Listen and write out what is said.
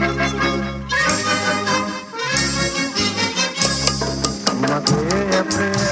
Yeah, yeah, yeah.